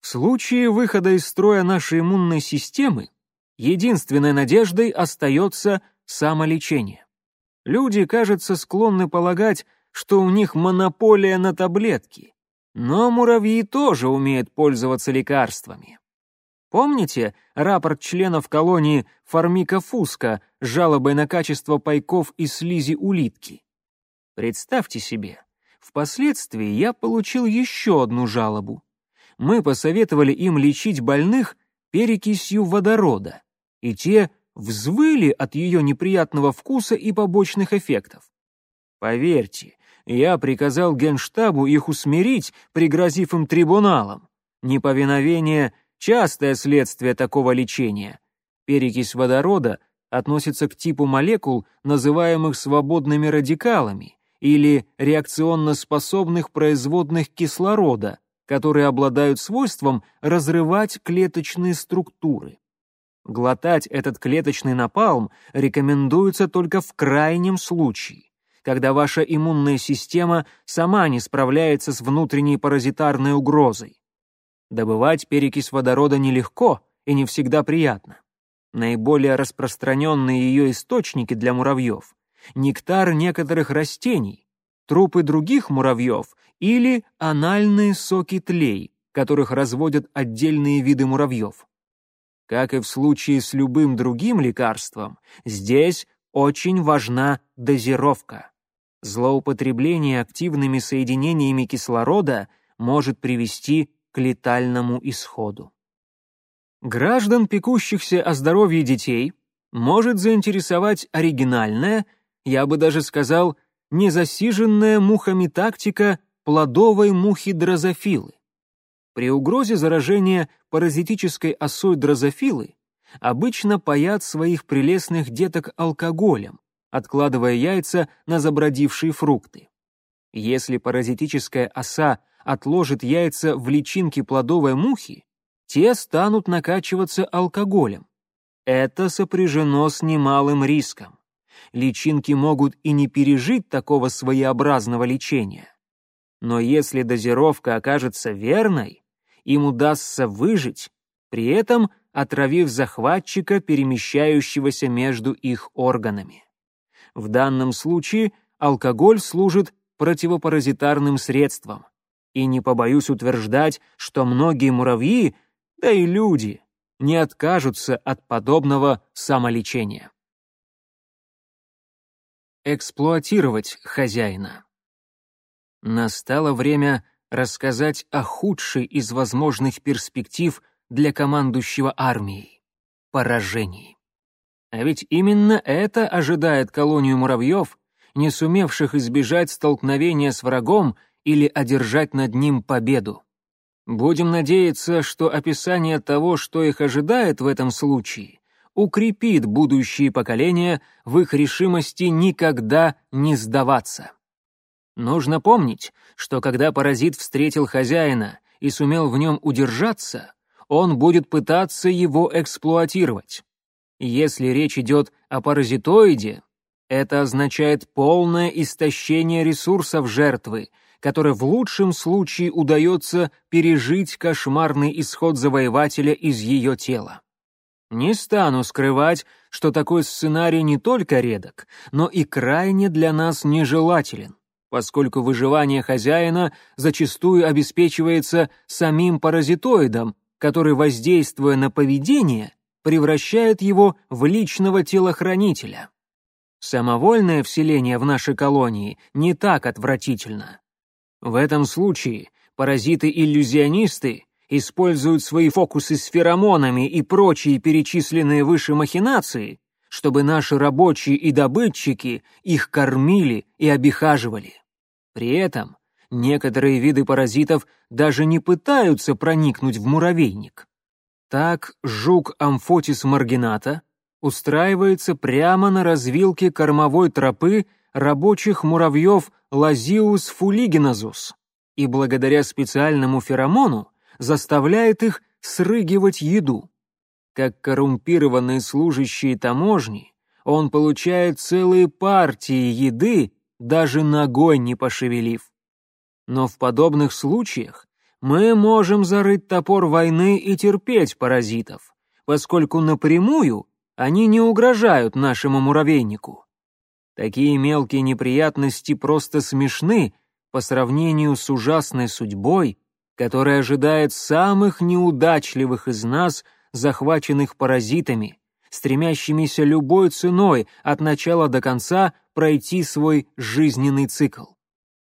В случае выхода из строя нашей иммунной системы единственной надеждой остается самолечение. Люди, кажется, склонны полагать, что у них монополия на таблетки. Но муравьи тоже умеют пользоваться лекарствами. Помните рапорт членов колонии Формика Фуска с жалобой на качество пайков и слизи улитки? Представьте себе, впоследствии я получил еще одну жалобу. Мы посоветовали им лечить больных перекисью водорода, и те взвыли от ее неприятного вкуса и побочных эффектов. Поверьте, я приказал генштабу их усмирить, пригрозив им трибуналом. Неповиновение — частое следствие такого лечения. Перекись водорода относится к типу молекул, называемых свободными радикалами, или реакционно способных производных кислорода, которые обладают свойством разрывать клеточные структуры. Глотать этот клеточный напалм рекомендуется только в крайнем случае когда ваша иммунная система сама не справляется с внутренней паразитарной угрозой. Добывать перекись водорода нелегко и не всегда приятно. Наиболее распространенные ее источники для муравьев — нектар некоторых растений, трупы других муравьев или анальные соки тлей, которых разводят отдельные виды муравьев. Как и в случае с любым другим лекарством, здесь очень важна дозировка. Злоупотребление активными соединениями кислорода может привести к летальному исходу. Граждан, пекущихся о здоровье детей, может заинтересовать оригинальная, я бы даже сказал, незасиженная мухами тактика плодовой мухи дрозофилы. При угрозе заражения паразитической осой дрозофилы обычно паят своих прелестных деток алкоголем, откладывая яйца на забродившие фрукты. Если паразитическая оса отложит яйца в личинки плодовой мухи, те станут накачиваться алкоголем. Это сопряжено с немалым риском. Личинки могут и не пережить такого своеобразного лечения. Но если дозировка окажется верной, им удастся выжить, при этом отравив захватчика, перемещающегося между их органами. В данном случае алкоголь служит противопаразитарным средством. И не побоюсь утверждать, что многие муравьи, да и люди, не откажутся от подобного самолечения. Эксплуатировать хозяина. Настало время рассказать о худшей из возможных перспектив для командующего армией — поражении. А ведь именно это ожидает колонию муравьев, не сумевших избежать столкновения с врагом или одержать над ним победу. Будем надеяться, что описание того, что их ожидает в этом случае, укрепит будущие поколения в их решимости никогда не сдаваться. Нужно помнить, что когда паразит встретил хозяина и сумел в нем удержаться, он будет пытаться его эксплуатировать. Если речь идет о паразитоиде, это означает полное истощение ресурсов жертвы, которое в лучшем случае удается пережить кошмарный исход завоевателя из ее тела. Не стану скрывать, что такой сценарий не только редок, но и крайне для нас нежелателен, поскольку выживание хозяина зачастую обеспечивается самим паразитоидом, который, воздействуя на поведение, превращает его в личного телохранителя. Самовольное вселение в наши колонии не так отвратительно. В этом случае паразиты-иллюзионисты используют свои фокусы с феромонами и прочие перечисленные выше махинации, чтобы наши рабочие и добытчики их кормили и обихаживали. При этом некоторые виды паразитов даже не пытаются проникнуть в муравейник. Так жук Амфотис маргината устраивается прямо на развилке кормовой тропы рабочих муравьев Лазиус фулигинозус и благодаря специальному феромону заставляет их срыгивать еду. Как коррумпированные служащие таможни, он получает целые партии еды, даже ногой не пошевелив. Но в подобных случаях мы можем зарыть топор войны и терпеть паразитов, поскольку напрямую они не угрожают нашему муравейнику. Такие мелкие неприятности просто смешны по сравнению с ужасной судьбой, которая ожидает самых неудачливых из нас, захваченных паразитами, стремящимися любой ценой от начала до конца пройти свой жизненный цикл.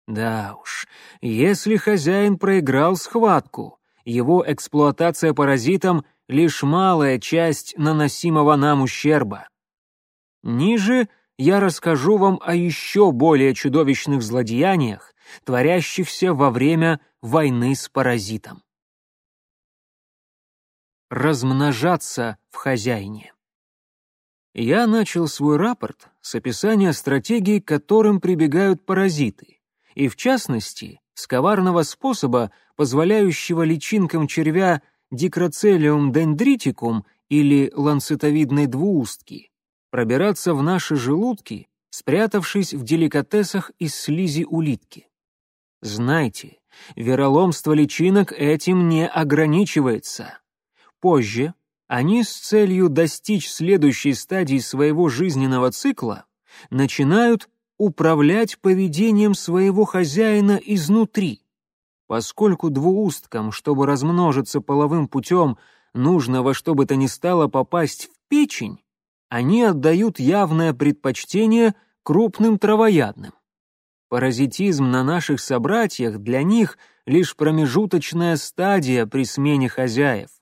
Да уж, если хозяин проиграл схватку, его эксплуатация паразитом — лишь малая часть наносимого нам ущерба. Ниже я расскажу вам о еще более чудовищных злодеяниях, творящихся во время войны с паразитом. Размножаться в хозяине. Я начал свой рапорт с описания стратегий, к которым прибегают паразиты, и в частности, с коварного способа, позволяющего личинкам червя Dicrocelium dendriticum или ланцетовидной двуустки пробираться в наши желудки, спрятавшись в деликатесах из слизи улитки. Знайте, вероломство личинок этим не ограничивается. Позже они с целью достичь следующей стадии своего жизненного цикла начинают управлять поведением своего хозяина изнутри. Поскольку двуусткам, чтобы размножиться половым путем, нужно во что бы то ни стало попасть в печень, они отдают явное предпочтение крупным травоядным. Паразитизм на наших собратьях для них лишь промежуточная стадия при смене хозяев.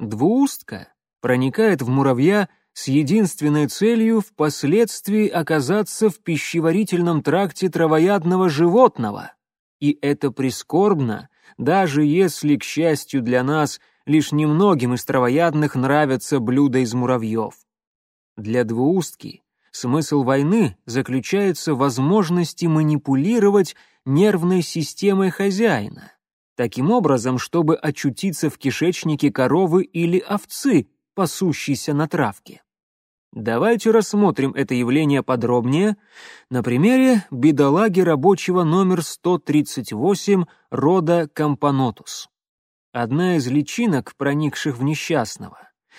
Двуустка проникает в муравья с единственной целью впоследствии оказаться в пищеварительном тракте травоядного животного. И это прискорбно, даже если, к счастью для нас, лишь немногим из травоядных нравятся блюда из муравьев. Для двуустки смысл войны заключается в возможности манипулировать нервной системой хозяина, таким образом, чтобы очутиться в кишечнике коровы или овцы, пасущейся на травке. Давайте рассмотрим это явление подробнее на примере бедолаги рабочего номер 138 рода Кампанотус. Одна из личинок, проникших в несчастного,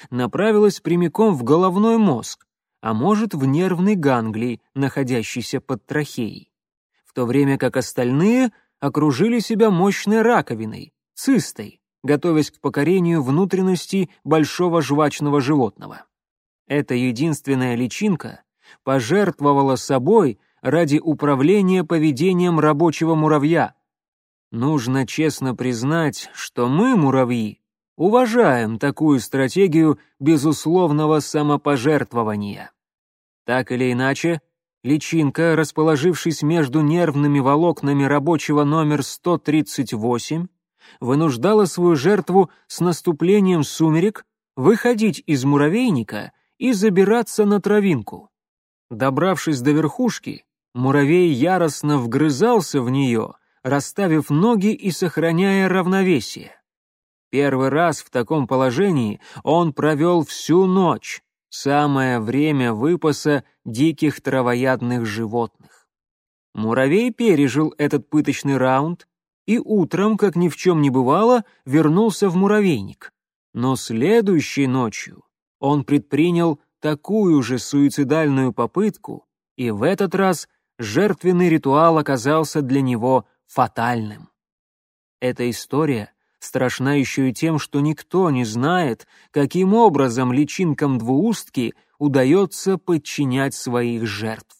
направилась прямиком в головной мозг, а может в нервный ганглий, находящийся под трахеей, в то время как остальные окружили себя мощной раковиной, цистой, готовясь к покорению внутренности большого жвачного животного. Эта единственная личинка пожертвовала собой ради управления поведением рабочего муравья. Нужно честно признать, что мы, муравьи, уважаем такую стратегию безусловного самопожертвования. Так или иначе, личинка, расположившись между нервными волокнами рабочего номер 138, вынуждала свою жертву с наступлением сумерек выходить из муравейника и забираться на травинку. Добравшись до верхушки, муравей яростно вгрызался в нее, расставив ноги и сохраняя равновесие. Первый раз в таком положении он провел всю ночь, самое время выпаса диких травоядных животных. Муравей пережил этот пыточный раунд и утром, как ни в чем не бывало, вернулся в муравейник. Но следующей ночью он предпринял такую же суицидальную попытку, и в этот раз жертвенный ритуал оказался для него фатальным. Эта история страшна еще и тем, что никто не знает, каким образом личинкам двуустки удается подчинять своих жертв.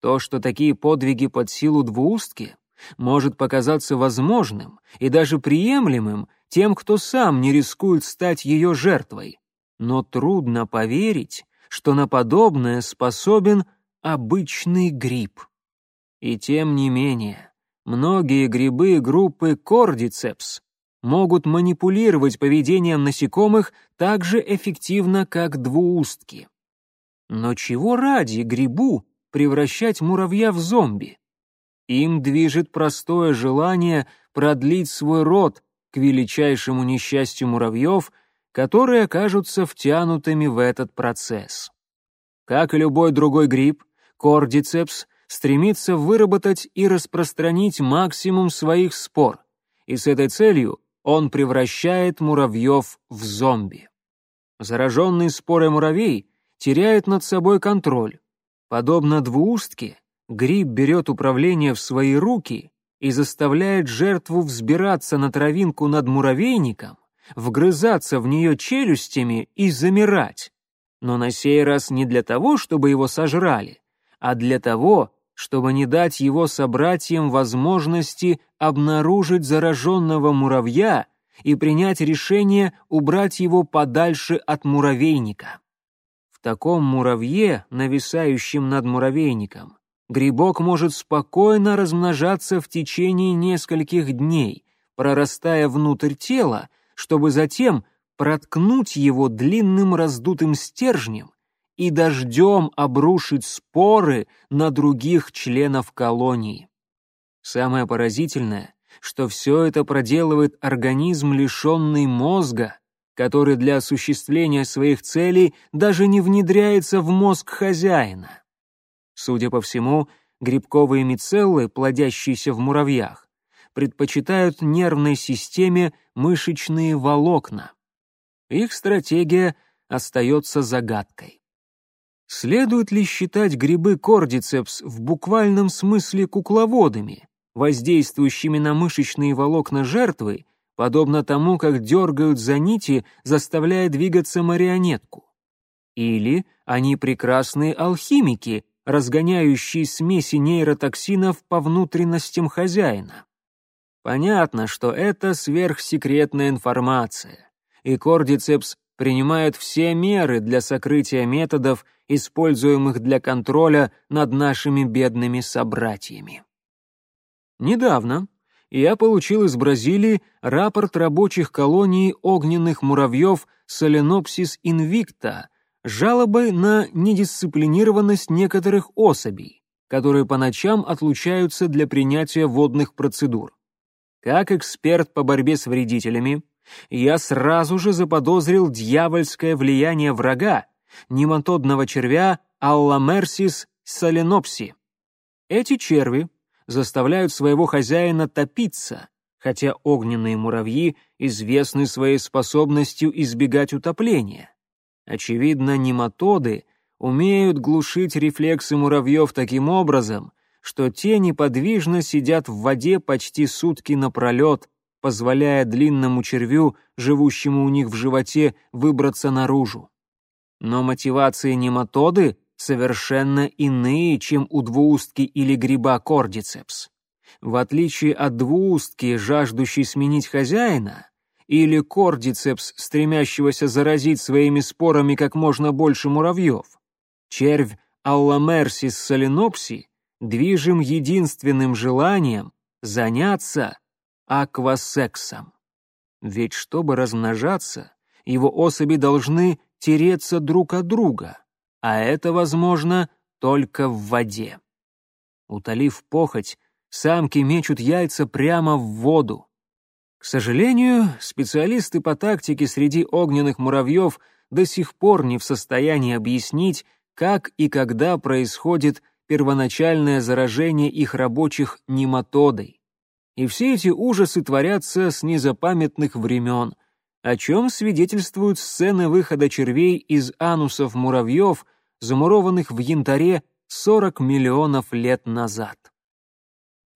То, что такие подвиги под силу двуустки, может показаться возможным и даже приемлемым тем, кто сам не рискует стать ее жертвой, но трудно поверить, что на подобное способен обычный гриб. И тем не менее, многие грибы группы кордицепс могут манипулировать поведением насекомых так же эффективно, как двуустки. Но чего ради грибу превращать муравья в зомби? Им движет простое желание продлить свой род к величайшему несчастью муравьев — которые окажутся втянутыми в этот процесс. Как и любой другой гриб, кордицепс стремится выработать и распространить максимум своих спор, и с этой целью он превращает муравьев в зомби. Зараженный спорой муравей теряет над собой контроль. Подобно двуустке, гриб берет управление в свои руки и заставляет жертву взбираться на травинку над муравейником, вгрызаться в нее челюстями и замирать. Но на сей раз не для того, чтобы его сожрали, а для того, чтобы не дать его собратьям возможности обнаружить зараженного муравья и принять решение убрать его подальше от муравейника. В таком муравье, нависающем над муравейником, грибок может спокойно размножаться в течение нескольких дней, прорастая внутрь тела, чтобы затем проткнуть его длинным раздутым стержнем и дождем обрушить споры на других членов колонии. Самое поразительное, что все это проделывает организм, лишенный мозга, который для осуществления своих целей даже не внедряется в мозг хозяина. Судя по всему, грибковые мицеллы, плодящиеся в муравьях, предпочитают нервной системе мышечные волокна. Их стратегия остается загадкой. Следует ли считать грибы кордицепс в буквальном смысле кукловодами, воздействующими на мышечные волокна жертвы, подобно тому, как дергают за нити, заставляя двигаться марионетку. Или они прекрасные алхимики, разгоняющие смеси нейротоксинов по внутренностям хозяина. Понятно, что это сверхсекретная информация, и Кордицепс принимает все меры для сокрытия методов, используемых для контроля над нашими бедными собратьями. Недавно я получил из Бразилии рапорт рабочих колоний огненных муравьев Solenopsis invicta с жалобой на недисциплинированность некоторых особей, которые по ночам отлучаются для принятия водных процедур. Как эксперт по борьбе с вредителями, я сразу же заподозрил дьявольское влияние врага, нематодного червя Алламерсис соленопси. Эти черви заставляют своего хозяина топиться, хотя огненные муравьи известны своей способностью избегать утопления. Очевидно, нематоды умеют глушить рефлексы муравьев таким образом, что те неподвижно сидят в воде почти сутки напролет, позволяя длинному червю, живущему у них в животе, выбраться наружу. Но мотивации нематоды совершенно иные, чем у двуустки или гриба кордицепс. В отличие от двуустки, жаждущей сменить хозяина, или кордицепс, стремящегося заразить своими спорами как можно больше муравьев, червь Алламерсис соленопси движим единственным желанием заняться аквасексом. Ведь чтобы размножаться, его особи должны тереться друг от друга, а это возможно только в воде. Утолив похоть, самки мечут яйца прямо в воду. К сожалению, специалисты по тактике среди огненных муравьев до сих пор не в состоянии объяснить, как и когда происходит первоначальное заражение их рабочих нематодой. И все эти ужасы творятся с незапамятных времен — о чем свидетельствуют сцены выхода червей из анусов муравьев, замурованных в янтаре 40 миллионов лет назад.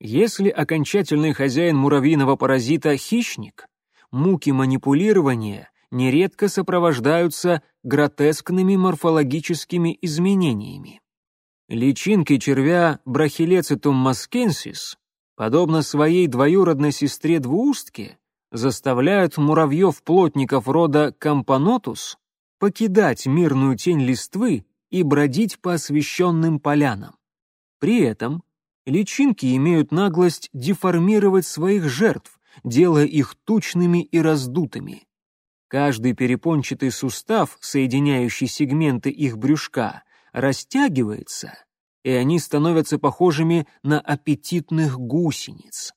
Если окончательный хозяин муравьиного паразита — хищник, муки манипулирования нередко сопровождаются гротескными морфологическими изменениями. Личинки червя Brachylecitum maskенсис, подобно своей двоюродной сестре-двуустке, заставляют муравьев-плотников рода Кампанотус покидать мирную тень листвы и бродить по освещенным полянам. При этом личинки имеют наглость деформировать своих жертв, делая их тучными и раздутыми. Каждый перепончатый сустав, соединяющий сегменты их брюшка, растягивается, и они становятся похожими на аппетитных гусениц.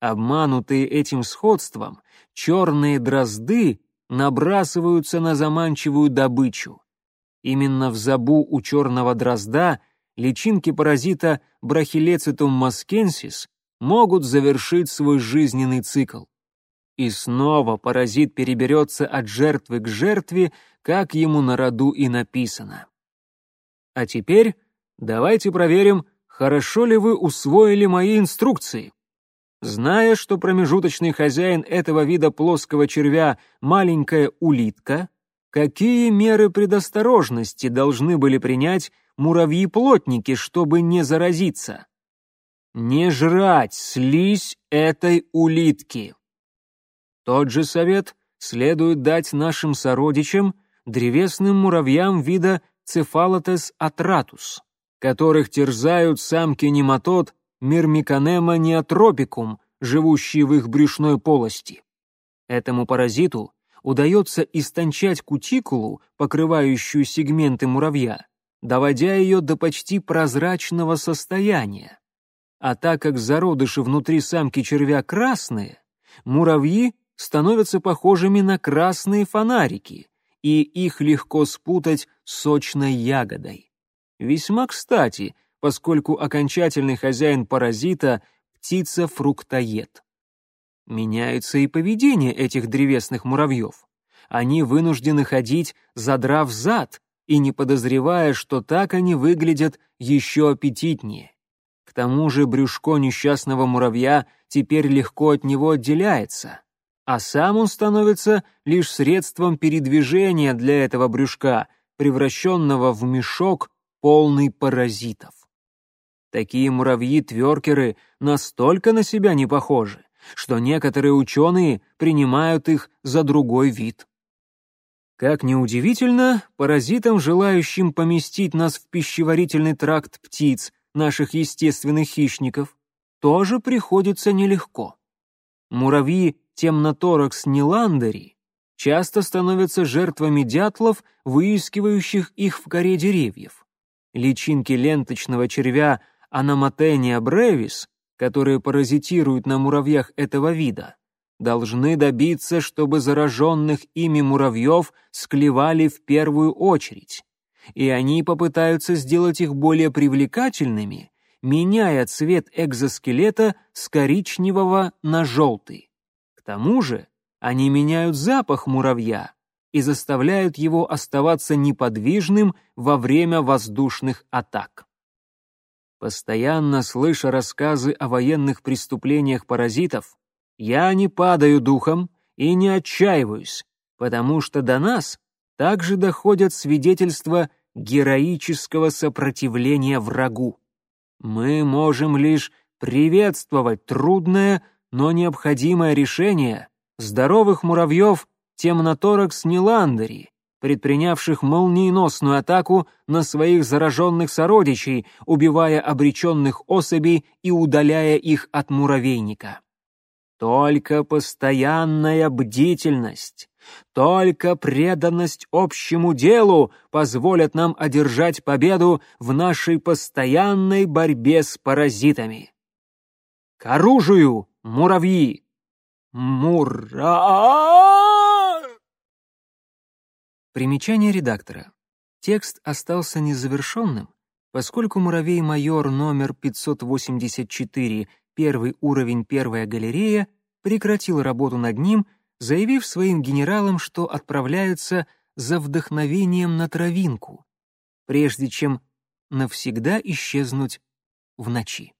Обманутые этим сходством, черные дрозды набрасываются на заманчивую добычу. Именно в забу у черного дрозда личинки паразита Brachylecitum maskенсис могут завершить свой жизненный цикл. И снова паразит переберется от жертвы к жертве, как ему на роду и написано. А теперь давайте проверим, хорошо ли вы усвоили мои инструкции. Зная, что промежуточный хозяин этого вида плоского червя — маленькая улитка, какие меры предосторожности должны были принять муравьи-плотники, чтобы не заразиться? Не жрать слизь этой улитки. Тот же совет следует дать нашим сородичам, древесным муравьям вида Цефалотес атратус, которых терзают самки нематод Мирмиканема неотропикум, живущие в их брюшной полости. Этому паразиту удается истончать кутикулу, покрывающую сегменты муравья, доводя ее до почти прозрачного состояния. А так как зародыши внутри самки червя красные, муравьи становятся похожими на красные фонарики, и их легко спутать с сочной ягодой. Весьма кстати, поскольку окончательный хозяин паразита — птица-фруктоед. Меняется и поведение этих древесных муравьев. Они вынуждены ходить, задрав зад, и не подозревая, что так они выглядят еще аппетитнее. К тому же брюшко несчастного муравья теперь легко от него отделяется а сам он становится лишь средством передвижения для этого брюшка, превращенного в мешок, полный паразитов. Такие муравьи-тверкеры настолько на себя не похожи, что некоторые ученые принимают их за другой вид. Как ни удивительно, паразитам, желающим поместить нас в пищеварительный тракт птиц, наших естественных хищников, тоже приходится нелегко. Муравьи темноторакс ниландери часто становятся жертвами дятлов, выискивающих их в коре деревьев. Личинки ленточного червя Аноматения бревис, которые паразитируют на муравьях этого вида, должны добиться, чтобы зараженных ими муравьев склевали в первую очередь, и они попытаются сделать их более привлекательными, меняя цвет экзоскелета с коричневого на желтый. К тому же они меняют запах муравья и заставляют его оставаться неподвижным во время воздушных атак. Постоянно слыша рассказы о военных преступлениях паразитов, я не падаю духом и не отчаиваюсь, потому что до нас также доходят свидетельства героического сопротивления врагу. Мы можем лишь приветствовать трудное, но необходимое решение здоровых муравьев темноторакс ниландери, предпринявших молниеносную атаку на своих зараженных сородичей, убивая обреченных особей и удаляя их от муравейника. Только постоянная бдительность, только преданность общему делу позволят нам одержать победу в нашей постоянной борьбе с паразитами. К оружию! Муравьи! Мура! Примечание редактора. Текст остался незавершенным, поскольку муравей-майор номер 584, первый уровень, первая галерея, прекратил работу над ним, заявив своим генералам, что отправляются за вдохновением на травинку, прежде чем навсегда исчезнуть в ночи.